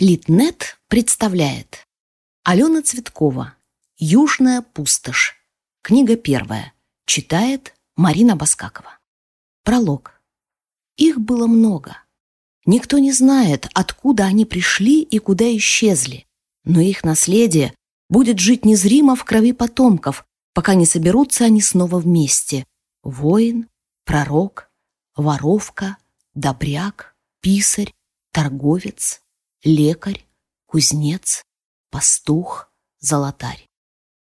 Литнет представляет Алена Цветкова «Южная пустошь». Книга первая. Читает Марина Баскакова. Пролог. Их было много. Никто не знает, откуда они пришли и куда исчезли, но их наследие будет жить незримо в крови потомков, пока не соберутся они снова вместе. Воин, пророк, воровка, добряк, писарь, торговец, лекарь, кузнец, пастух, золотарь.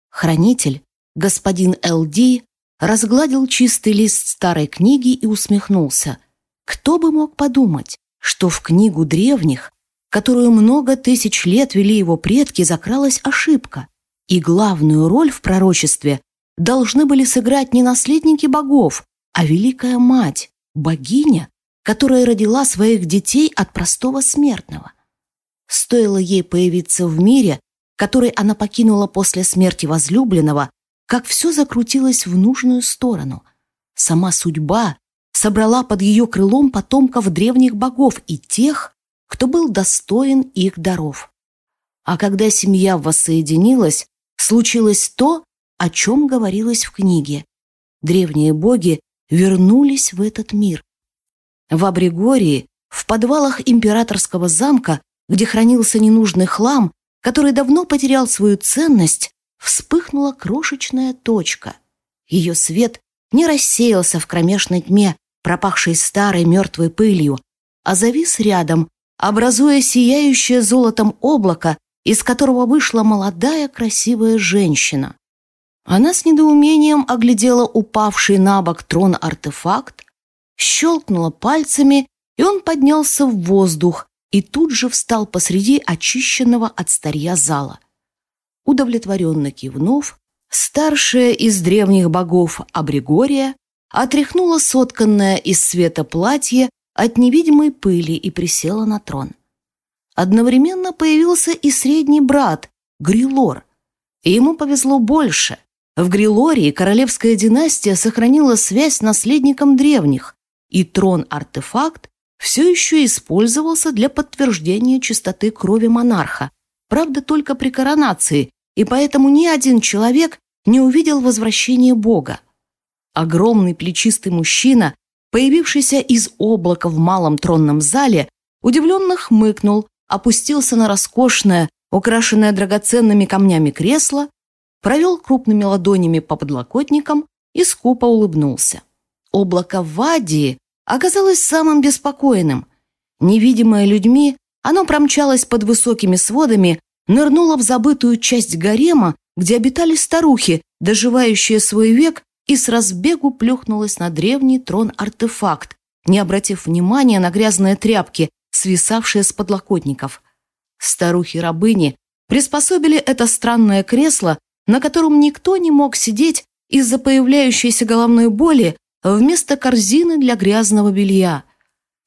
Хранитель, господин Л.Д., разгладил чистый лист старой книги и усмехнулся. Кто бы мог подумать, что в книгу древних, которую много тысяч лет вели его предки, закралась ошибка, и главную роль в пророчестве должны были сыграть не наследники богов, а Великая Мать, богиня, которая родила своих детей от простого смертного. Стоило ей появиться в мире, который она покинула после смерти возлюбленного, как все закрутилось в нужную сторону. Сама судьба собрала под ее крылом потомков древних богов и тех, кто был достоин их даров. А когда семья воссоединилась, случилось то, о чем говорилось в книге. Древние боги вернулись в этот мир. В Абригории, в подвалах императорского замка, где хранился ненужный хлам, который давно потерял свою ценность, вспыхнула крошечная точка. Ее свет не рассеялся в кромешной тьме, пропахшей старой мертвой пылью, а завис рядом, образуя сияющее золотом облако, из которого вышла молодая красивая женщина. Она с недоумением оглядела упавший на бок трон-артефакт, щелкнула пальцами, и он поднялся в воздух, и тут же встал посреди очищенного от старья зала. Удовлетворенно кивнув, старшая из древних богов Абригория отряхнула сотканное из света платье от невидимой пыли и присела на трон. Одновременно появился и средний брат, Грилор. Ему повезло больше. В Грилории королевская династия сохранила связь с наследником древних, и трон-артефакт все еще использовался для подтверждения чистоты крови монарха, правда, только при коронации, и поэтому ни один человек не увидел возвращения Бога. Огромный плечистый мужчина, появившийся из облака в малом тронном зале, удивленно хмыкнул, опустился на роскошное, украшенное драгоценными камнями кресло, провел крупными ладонями по подлокотникам и скупо улыбнулся. Облако Вадии оказалось самым беспокойным. Невидимое людьми, оно промчалось под высокими сводами, нырнуло в забытую часть гарема, где обитали старухи, доживающие свой век, и с разбегу плюхнулось на древний трон-артефакт, не обратив внимания на грязные тряпки, свисавшие с подлокотников. Старухи-рабыни приспособили это странное кресло, на котором никто не мог сидеть из-за появляющейся головной боли, вместо корзины для грязного белья.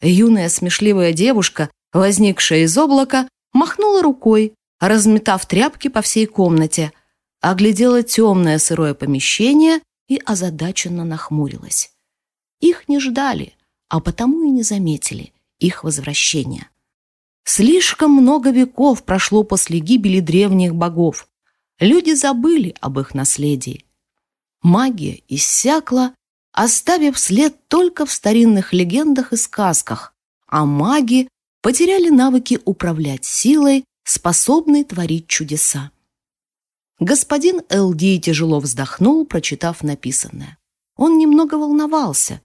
Юная смешливая девушка, возникшая из облака, махнула рукой, разметав тряпки по всей комнате, оглядела темное сырое помещение и озадаченно нахмурилась. Их не ждали, а потому и не заметили их возвращения. Слишком много веков прошло после гибели древних богов. Люди забыли об их наследии. Магия иссякла, оставив след только в старинных легендах и сказках, а маги потеряли навыки управлять силой, способной творить чудеса. Господин Элди тяжело вздохнул, прочитав написанное. Он немного волновался.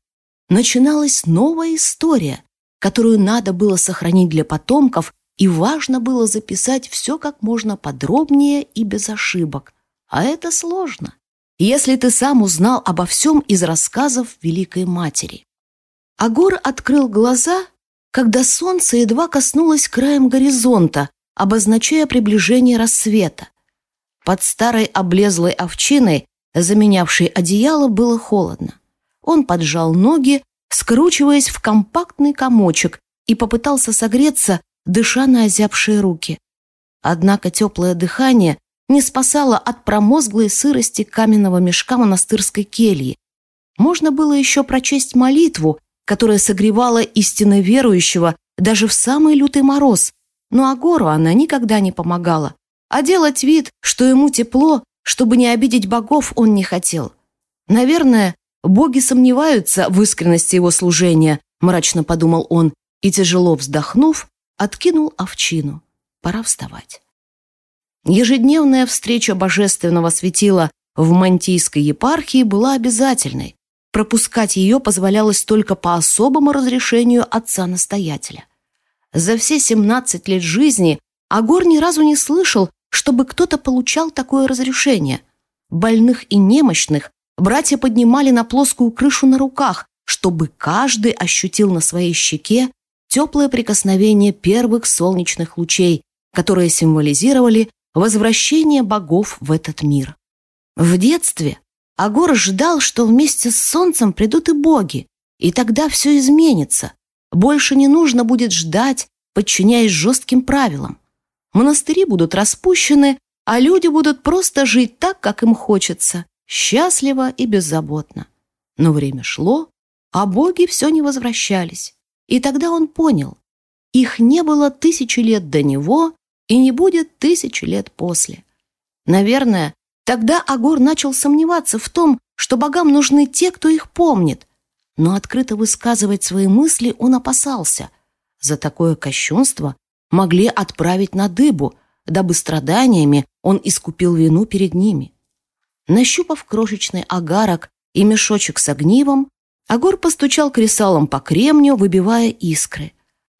Начиналась новая история, которую надо было сохранить для потомков, и важно было записать все как можно подробнее и без ошибок. А это сложно если ты сам узнал обо всем из рассказов Великой Матери. Агор открыл глаза, когда солнце едва коснулось краем горизонта, обозначая приближение рассвета. Под старой облезлой овчиной, заменявшей одеяло, было холодно. Он поджал ноги, скручиваясь в компактный комочек, и попытался согреться, дыша на озябшие руки. Однако теплое дыхание не спасала от промозглой сырости каменного мешка монастырской кельи. Можно было еще прочесть молитву, которая согревала истинно верующего даже в самый лютый мороз, но Агору она никогда не помогала, а делать вид, что ему тепло, чтобы не обидеть богов, он не хотел. Наверное, боги сомневаются в искренности его служения, мрачно подумал он, и, тяжело вздохнув, откинул овчину. Пора вставать. Ежедневная встреча божественного светила в Мантийской епархии была обязательной. Пропускать ее позволялось только по особому разрешению отца-настоятеля. За все 17 лет жизни Агор ни разу не слышал, чтобы кто-то получал такое разрешение. Больных и немощных братья поднимали на плоскую крышу на руках, чтобы каждый ощутил на своей щеке теплое прикосновение первых солнечных лучей, которые символизировали возвращение богов в этот мир. В детстве Агор ждал, что вместе с солнцем придут и боги, и тогда все изменится. Больше не нужно будет ждать, подчиняясь жестким правилам. Монастыри будут распущены, а люди будут просто жить так, как им хочется, счастливо и беззаботно. Но время шло, а боги все не возвращались. И тогда он понял, их не было тысячи лет до него и не будет тысячи лет после. Наверное, тогда Агор начал сомневаться в том, что богам нужны те, кто их помнит. Но открыто высказывать свои мысли он опасался. За такое кощунство могли отправить на дыбу, дабы страданиями он искупил вину перед ними. Нащупав крошечный агарок и мешочек с огнивом, Агор постучал кресалом по кремню, выбивая искры.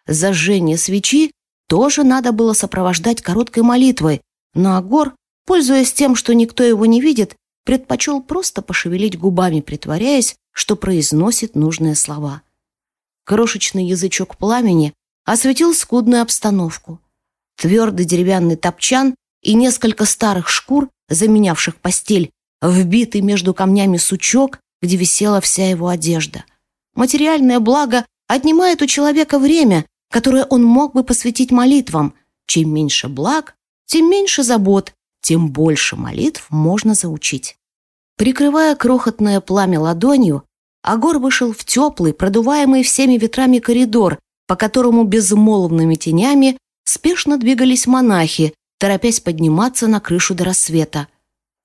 Зажжение свечи тоже надо было сопровождать короткой молитвой, но Агор, пользуясь тем, что никто его не видит, предпочел просто пошевелить губами, притворяясь, что произносит нужные слова. Крошечный язычок пламени осветил скудную обстановку. Твердый деревянный топчан и несколько старых шкур, заменявших постель, вбитый между камнями сучок, где висела вся его одежда. Материальное благо отнимает у человека время, которое он мог бы посвятить молитвам. Чем меньше благ, тем меньше забот, тем больше молитв можно заучить. Прикрывая крохотное пламя ладонью, Агор вышел в теплый, продуваемый всеми ветрами коридор, по которому безмолвными тенями спешно двигались монахи, торопясь подниматься на крышу до рассвета.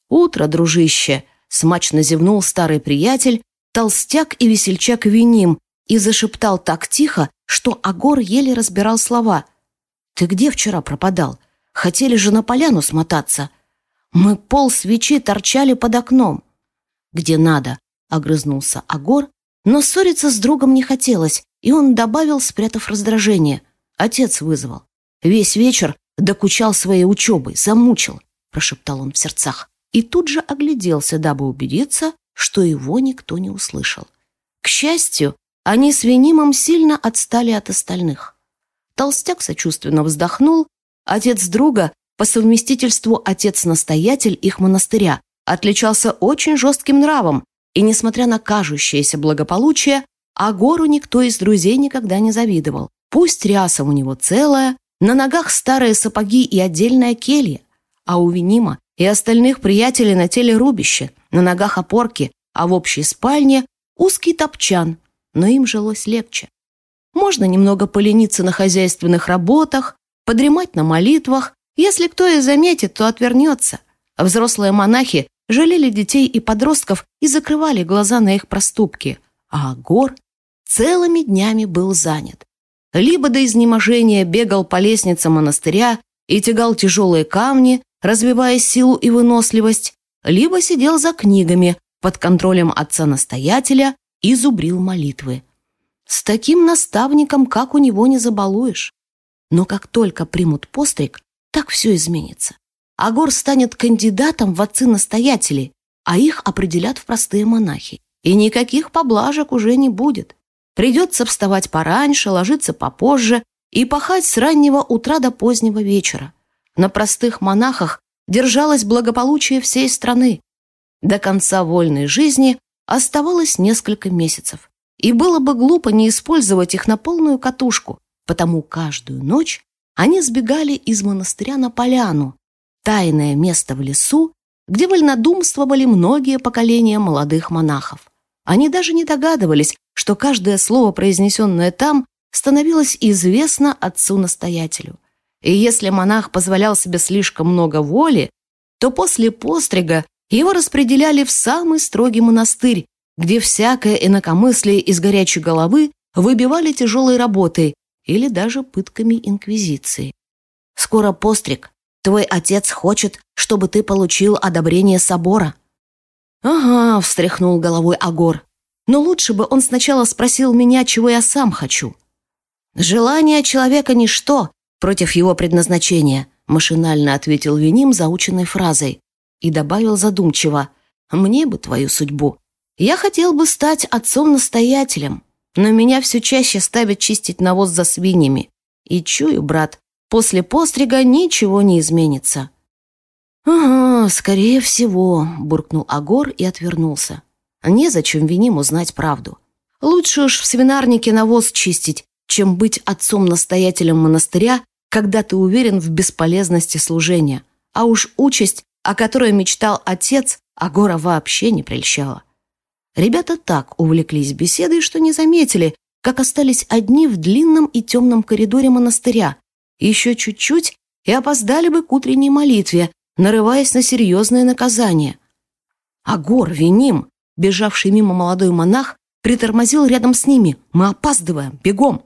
«Утро, дружище!» — смачно зевнул старый приятель, толстяк и весельчак Виним, и зашептал так тихо, что Агор еле разбирал слова. «Ты где вчера пропадал? Хотели же на поляну смотаться. Мы пол свечи торчали под окном». «Где надо?» — огрызнулся Агор, но ссориться с другом не хотелось, и он добавил, спрятав раздражение. Отец вызвал. Весь вечер докучал своей учебой, замучил, прошептал он в сердцах. И тут же огляделся, дабы убедиться, что его никто не услышал. К счастью, они с Венимом сильно отстали от остальных. Толстяк сочувственно вздохнул. Отец друга, по совместительству отец-настоятель их монастыря, отличался очень жестким нравом, и, несмотря на кажущееся благополучие, а гору никто из друзей никогда не завидовал. Пусть ряса у него целая, на ногах старые сапоги и отдельная келья, а у Винима и остальных приятелей на теле рубище, на ногах опорки, а в общей спальне узкий топчан, но им жилось легче. Можно немного полениться на хозяйственных работах, подремать на молитвах, если кто и заметит, то отвернется. Взрослые монахи жалели детей и подростков и закрывали глаза на их проступки, а Гор целыми днями был занят. Либо до изнеможения бегал по лестнице монастыря и тягал тяжелые камни, развивая силу и выносливость, либо сидел за книгами под контролем отца-настоятеля и зубрил молитвы. С таким наставником, как у него, не забалуешь. Но как только примут постриг, так все изменится. Агор станет кандидатом в отцы-настоятели, а их определят в простые монахи. И никаких поблажек уже не будет. Придется вставать пораньше, ложиться попозже и пахать с раннего утра до позднего вечера. На простых монахах держалось благополучие всей страны. До конца вольной жизни оставалось несколько месяцев. И было бы глупо не использовать их на полную катушку, потому каждую ночь они сбегали из монастыря на поляну, тайное место в лесу, где вольнодумствовали многие поколения молодых монахов. Они даже не догадывались, что каждое слово, произнесенное там, становилось известно отцу-настоятелю. и если монах позволял себе слишком много воли, то после пострига его распределяли в самый строгий монастырь, где всякое инакомыслие из горячей головы выбивали тяжелой работой или даже пытками инквизиции. «Скоро постриг. Твой отец хочет, чтобы ты получил одобрение собора». «Ага», — встряхнул головой Агор. «Но лучше бы он сначала спросил меня, чего я сам хочу». «Желание человека — ничто против его предназначения», — машинально ответил Виним заученной фразой и добавил задумчиво. «Мне бы твою судьбу. Я хотел бы стать отцом-настоятелем, но меня все чаще ставят чистить навоз за свиньями. И чую, брат, после пострига ничего не изменится». «Ага, скорее всего», — буркнул Агор и отвернулся. «Незачем виним узнать правду. Лучше уж в свинарнике навоз чистить, чем быть отцом-настоятелем монастыря, когда ты уверен в бесполезности служения. А уж участь, о которой мечтал отец, Агора вообще не прельщала. Ребята так увлеклись беседой, что не заметили, как остались одни в длинном и темном коридоре монастыря. Еще чуть-чуть и опоздали бы к утренней молитве, нарываясь на серьезное наказание. Агор, виним, бежавший мимо молодой монах, притормозил рядом с ними. «Мы опаздываем! Бегом!»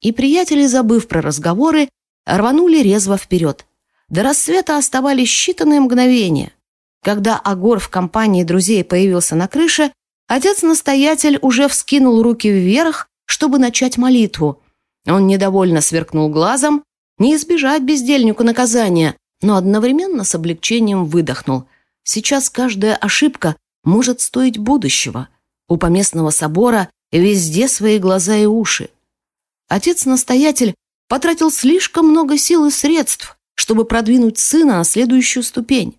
И приятели, забыв про разговоры, рванули резво вперед. До рассвета оставались считанные мгновения. Когда Агор в компании друзей появился на крыше, отец-настоятель уже вскинул руки вверх, чтобы начать молитву. Он недовольно сверкнул глазом, не избежать бездельнику наказания, но одновременно с облегчением выдохнул. Сейчас каждая ошибка может стоить будущего. У поместного собора везде свои глаза и уши. Отец-настоятель потратил слишком много сил и средств, чтобы продвинуть сына на следующую ступень.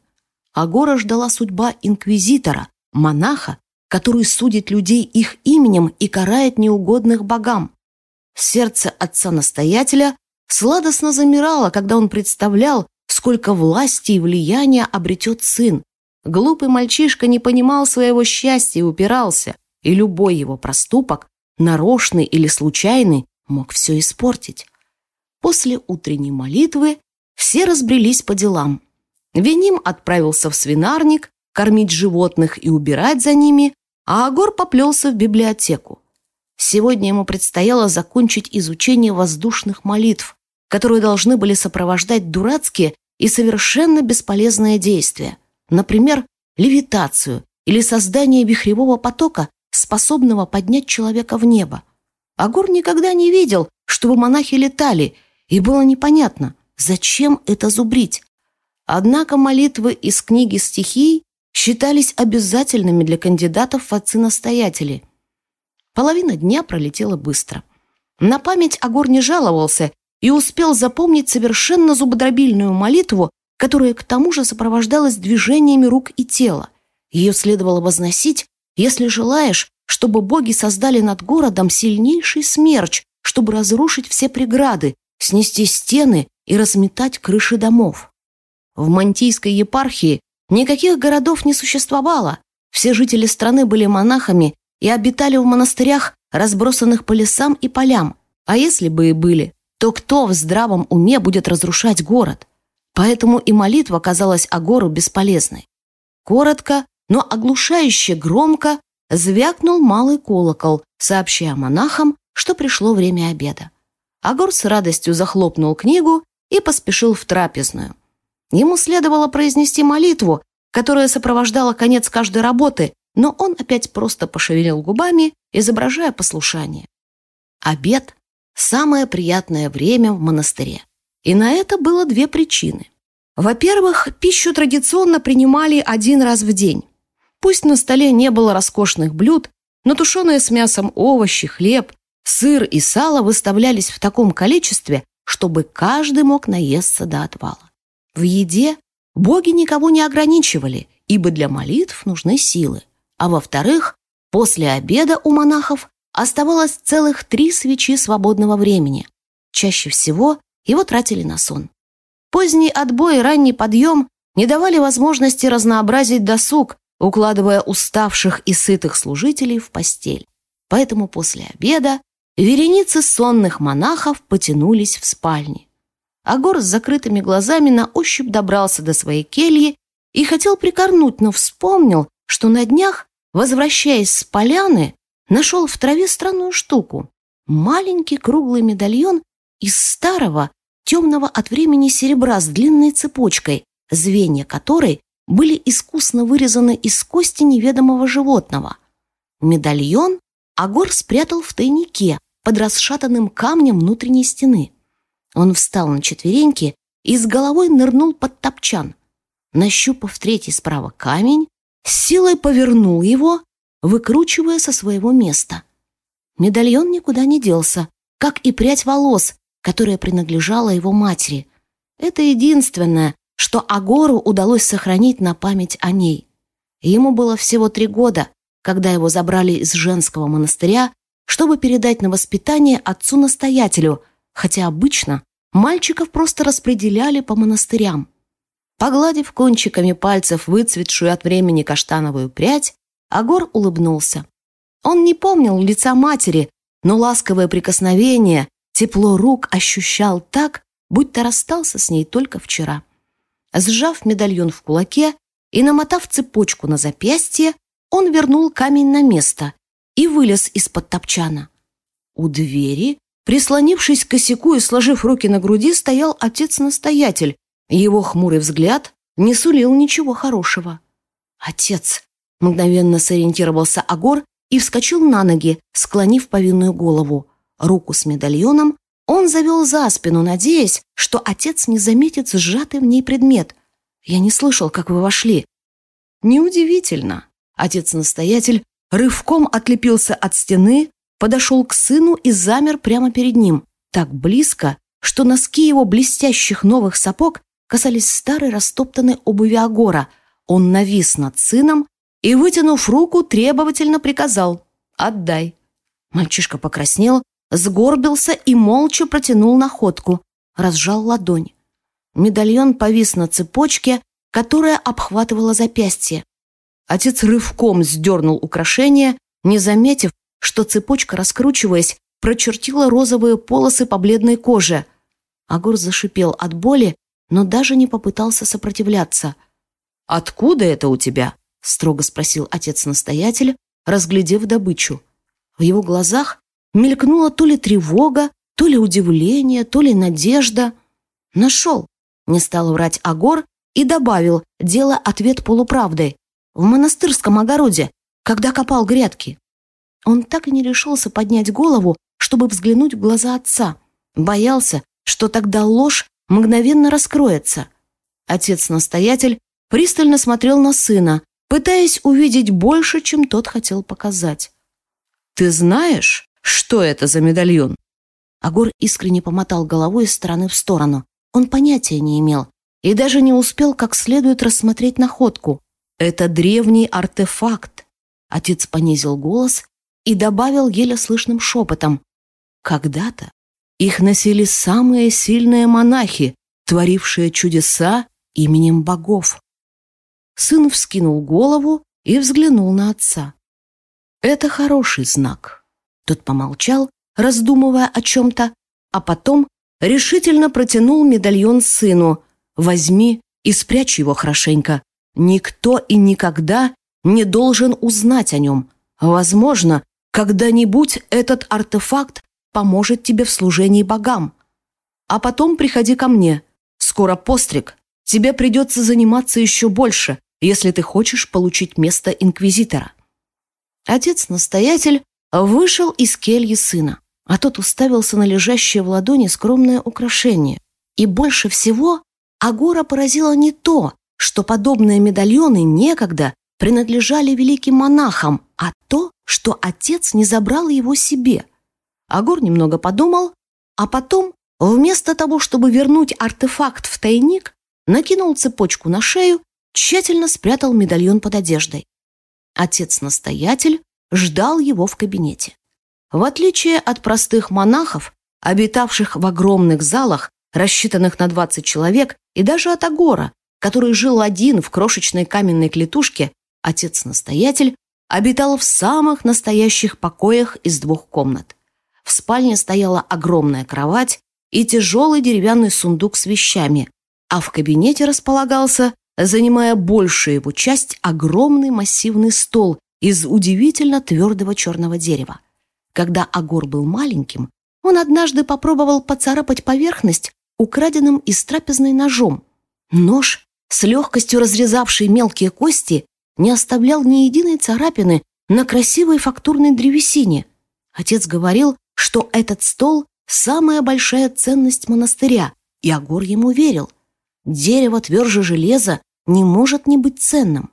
Агора ждала судьба инквизитора, монаха, который судит людей их именем и карает неугодных богам. Сердце отца-настоятеля сладостно замирало, когда он представлял, сколько власти и влияния обретет сын. Глупый мальчишка не понимал своего счастья и упирался, и любой его проступок, нарочный или случайный, мог все испортить. После утренней молитвы все разбрелись по делам. Веним отправился в свинарник, кормить животных и убирать за ними, а Агор поплелся в библиотеку. Сегодня ему предстояло закончить изучение воздушных молитв, которые должны были сопровождать дурацкие и совершенно бесполезные действия, например, левитацию или создание вихревого потока, способного поднять человека в небо. Агур никогда не видел, чтобы монахи летали, и было непонятно, зачем это зубрить. Однако молитвы из книги стихий считались обязательными для кандидатов в отцы-настоятели. Половина дня пролетела быстро. На память Агор не жаловался и успел запомнить совершенно зубодробильную молитву, которая к тому же сопровождалась движениями рук и тела. Ее следовало возносить, если желаешь, чтобы боги создали над городом сильнейший смерч, чтобы разрушить все преграды, снести стены и разметать крыши домов. В Мантийской епархии никаких городов не существовало, все жители страны были монахами и обитали в монастырях, разбросанных по лесам и полям, а если бы и были, то кто в здравом уме будет разрушать город? Поэтому и молитва казалась Агору бесполезной. Коротко, но оглушающе громко звякнул малый колокол, сообщая монахам, что пришло время обеда. Агор с радостью захлопнул книгу и поспешил в трапезную. Ему следовало произнести молитву, которая сопровождала конец каждой работы, но он опять просто пошевелил губами, изображая послушание. Обед самое приятное время в монастыре. И на это было две причины. Во-первых, пищу традиционно принимали один раз в день. Пусть на столе не было роскошных блюд, но тушеные с мясом овощи, хлеб, сыр и сало выставлялись в таком количестве, чтобы каждый мог наесться до отвала. В еде боги никого не ограничивали, ибо для молитв нужны силы. А во-вторых, после обеда у монахов Оставалось целых три свечи свободного времени. Чаще всего его тратили на сон. Поздний отбой и ранний подъем не давали возможности разнообразить досуг, укладывая уставших и сытых служителей в постель. Поэтому после обеда вереницы сонных монахов потянулись в спальни. Агор с закрытыми глазами на ощупь добрался до своей кельи и хотел прикорнуть, но вспомнил, что на днях, возвращаясь с поляны, нашел в траве странную штуку. Маленький круглый медальон из старого, темного от времени серебра с длинной цепочкой, звенья которой были искусно вырезаны из кости неведомого животного. Медальон Агор спрятал в тайнике под расшатанным камнем внутренней стены. Он встал на четвереньки и с головой нырнул под топчан. Нащупав третий справа камень, силой повернул его, выкручивая со своего места. Медальон никуда не делся, как и прядь волос, которая принадлежала его матери. Это единственное, что Агору удалось сохранить на память о ней. Ему было всего три года, когда его забрали из женского монастыря, чтобы передать на воспитание отцу-настоятелю, хотя обычно мальчиков просто распределяли по монастырям. Погладив кончиками пальцев выцветшую от времени каштановую прядь, Агор улыбнулся. Он не помнил лица матери, но ласковое прикосновение, тепло рук ощущал так, будто расстался с ней только вчера. Сжав медальон в кулаке и намотав цепочку на запястье, он вернул камень на место и вылез из-под топчана. У двери, прислонившись к косяку и сложив руки на груди, стоял отец-настоятель. Его хмурый взгляд не сулил ничего хорошего. «Отец!» — мгновенно сориентировался Агор и вскочил на ноги, склонив повинную голову. Руку с медальоном он завел за спину, надеясь, что отец не заметит сжатый в ней предмет. «Я не слышал, как вы вошли». «Неудивительно». Отец-настоятель рывком отлепился от стены, подошел к сыну и замер прямо перед ним, так близко, что носки его блестящих новых сапог касались старой растоптанной обуви Агора. Он навис над сыном и, вытянув руку, требовательно приказал «Отдай». Мальчишка покраснел, сгорбился и молча протянул находку, разжал ладонь. Медальон повис на цепочке, которая обхватывала запястье. Отец рывком сдернул украшение, не заметив, что цепочка, раскручиваясь, прочертила розовые полосы по бледной коже. Агор зашипел от боли, но даже не попытался сопротивляться. «Откуда это у тебя?» — строго спросил отец-настоятель, разглядев добычу. В его глазах мелькнула то ли тревога, то ли удивление, то ли надежда. «Нашел!» — не стал врать Агор и добавил, делая ответ полуправдой. «В монастырском огороде, когда копал грядки». Он так и не решился поднять голову, чтобы взглянуть в глаза отца. Боялся, что тогда ложь мгновенно раскроется. Отец-настоятель пристально смотрел на сына, пытаясь увидеть больше, чем тот хотел показать. «Ты знаешь, что это за медальон?» Агор искренне помотал головой из стороны в сторону. Он понятия не имел и даже не успел как следует рассмотреть находку. «Это древний артефакт!» Отец понизил голос и добавил еле слышным шепотом. «Когда-то их носили самые сильные монахи, творившие чудеса именем богов». Сын вскинул голову и взглянул на отца. «Это хороший знак». Тот помолчал, раздумывая о чем-то, а потом решительно протянул медальон сыну. «Возьми и спрячь его хорошенько. Никто и никогда не должен узнать о нем. Возможно, когда-нибудь этот артефакт поможет тебе в служении богам. А потом приходи ко мне. Скоро постриг. Тебе придется заниматься еще больше, если ты хочешь получить место инквизитора». Отец-настоятель вышел из кельи сына, а тот уставился на лежащее в ладони скромное украшение. И больше всего Агора поразило не то, что подобные медальоны некогда принадлежали великим монахам, а то, что отец не забрал его себе. Агор немного подумал, а потом, вместо того, чтобы вернуть артефакт в тайник, накинул цепочку на шею тщательно спрятал медальон под одеждой. Отец-настоятель ждал его в кабинете. В отличие от простых монахов, обитавших в огромных залах, рассчитанных на 20 человек, и даже от Агора, который жил один в крошечной каменной клетушке, отец-настоятель обитал в самых настоящих покоях из двух комнат. В спальне стояла огромная кровать, и тяжелый деревянный сундук с вещами, а в кабинете располагался, занимая большую его часть, огромный массивный стол из удивительно твердого черного дерева. Когда Агор был маленьким, он однажды попробовал поцарапать поверхность украденным из трапезной ножом. Нож, с легкостью разрезавший мелкие кости, не оставлял ни единой царапины на красивой фактурной древесине. Отец говорил, что этот стол – самая большая ценность монастыря, и Агор ему верил. Дерево тверже железа не может не быть ценным.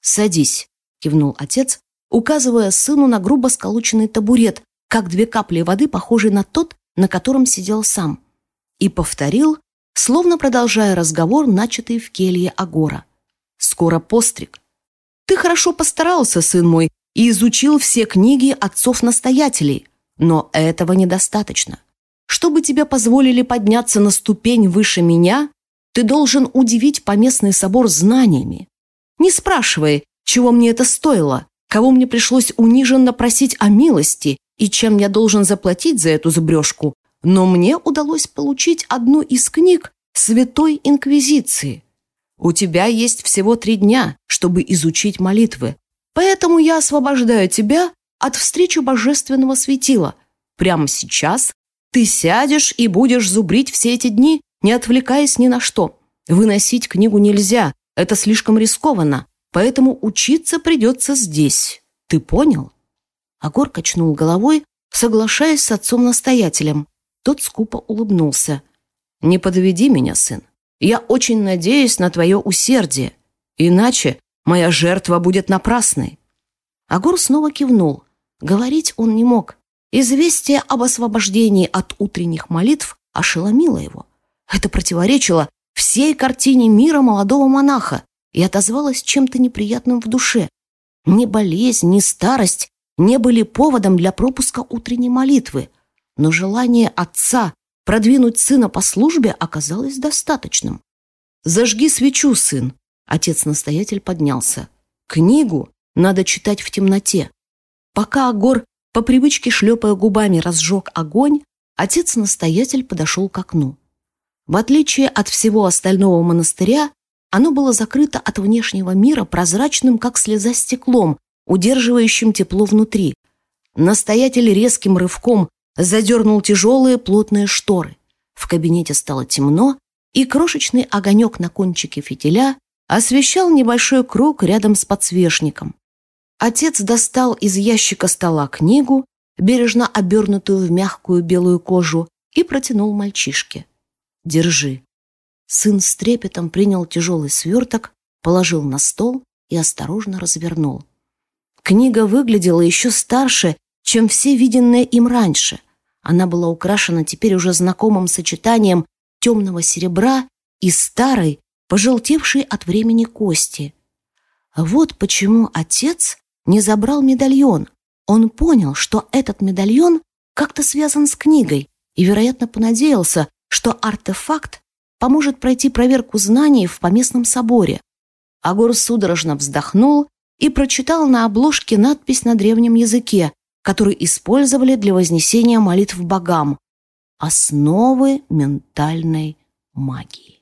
«Садись», – кивнул отец, указывая сыну на грубо сколоченный табурет, как две капли воды, похожий на тот, на котором сидел сам. И повторил, словно продолжая разговор, начатый в келье Агора. «Скоро постриг. Ты хорошо постарался, сын мой, и изучил все книги отцов-настоятелей, но этого недостаточно. Чтобы тебе позволили подняться на ступень выше меня, ты должен удивить поместный собор знаниями. Не спрашивай, чего мне это стоило, кого мне пришлось униженно просить о милости и чем я должен заплатить за эту зубрежку, но мне удалось получить одну из книг Святой Инквизиции. У тебя есть всего три дня, чтобы изучить молитвы, поэтому я освобождаю тебя от встречи божественного светила. Прямо сейчас ты сядешь и будешь зубрить все эти дни, не отвлекаясь ни на что. Выносить книгу нельзя, это слишком рискованно, поэтому учиться придется здесь. Ты понял?» Агор качнул головой, соглашаясь с отцом-настоятелем. Тот скупо улыбнулся. «Не подведи меня, сын. Я очень надеюсь на твое усердие. Иначе моя жертва будет напрасной». Агор снова кивнул. Говорить он не мог. Известие об освобождении от утренних молитв ошеломило его. Это противоречило всей картине мира молодого монаха и отозвалось чем-то неприятным в душе. Ни болезнь, ни старость не были поводом для пропуска утренней молитвы, но желание отца продвинуть сына по службе оказалось достаточным. «Зажги свечу, сын!» Отец-настоятель поднялся. «Книгу надо читать в темноте». Пока Агор, по привычке шлепая губами, разжег огонь, отец-настоятель подошел к окну. В отличие от всего остального монастыря, оно было закрыто от внешнего мира прозрачным, как слеза стеклом, удерживающим тепло внутри. Настоятель резким рывком задернул тяжелые плотные шторы. В кабинете стало темно, и крошечный огонек на кончике фитиля освещал небольшой круг рядом с подсвечником. Отец достал из ящика стола книгу, бережно обернутую в мягкую белую кожу, и протянул мальчишке. «Держи». Сын с трепетом принял тяжелый сверток, положил на стол и осторожно развернул. Книга выглядела еще старше, чем все виденные им раньше. Она была украшена теперь уже знакомым сочетанием темного серебра и старой, пожелтевшей от времени кости. Вот почему отец не забрал медальон. Он понял, что этот медальон как-то связан с книгой и, вероятно, понадеялся, что артефакт поможет пройти проверку знаний в поместном соборе. Агор судорожно вздохнул и прочитал на обложке надпись на древнем языке, который использовали для вознесения молитв богам. Основы ментальной магии.